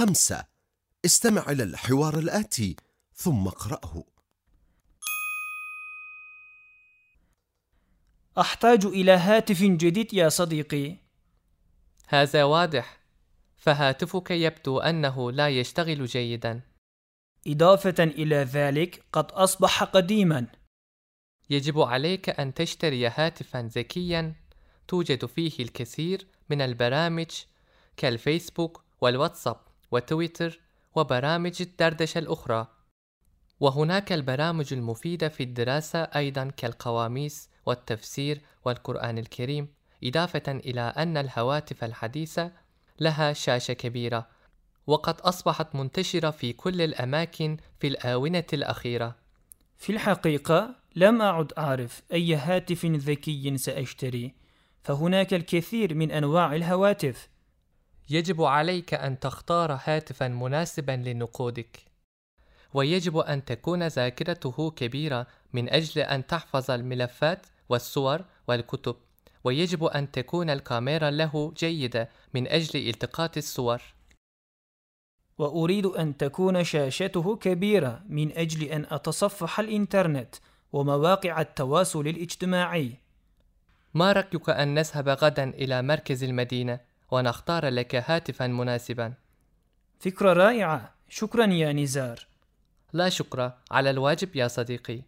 خمسة. استمع إلى الحوار الآتي ثم اقرأه. أحتاج إلى هاتف جديد يا صديقي. هذا واضح. فهاتفك يبدو أنه لا يشتغل جيدا. إضافة إلى ذلك قد أصبح قديما. يجب عليك أن تشتري هاتفا ذكيا. توجد فيه الكثير من البرامج كالفيسبوك والواتساب. وتويتر وبرامج الدردشة الأخرى. وهناك البرامج المفيدة في الدراسة أيضا كالقواميس والتفسير والقرآن الكريم إضافة إلى أن الهواتف الحديثة لها شاشة كبيرة وقد أصبحت منتشرة في كل الأماكن في الآونة الأخيرة. في الحقيقة لم أعد أعرف أي هاتف ذكي سأشتري فهناك الكثير من أنواع الهواتف. يجب عليك أن تختار هاتفا مناسبا لنقودك. ويجب أن تكون ذاكرته كبيرة من أجل أن تحفظ الملفات والصور والكتب. ويجب أن تكون الكاميرا له جيدة من أجل التقاط الصور. وأريد أن تكون شاشته كبيرة من أجل أن أتصفح الإنترنت ومواقع التواصل الاجتماعي. ما رأيك أن نذهب غدا إلى مركز المدينة؟ ونختار لك هاتفا مناسبا. فكرة رائعة. شكرا يا نزار. لا شكر. على الواجب يا صديقي.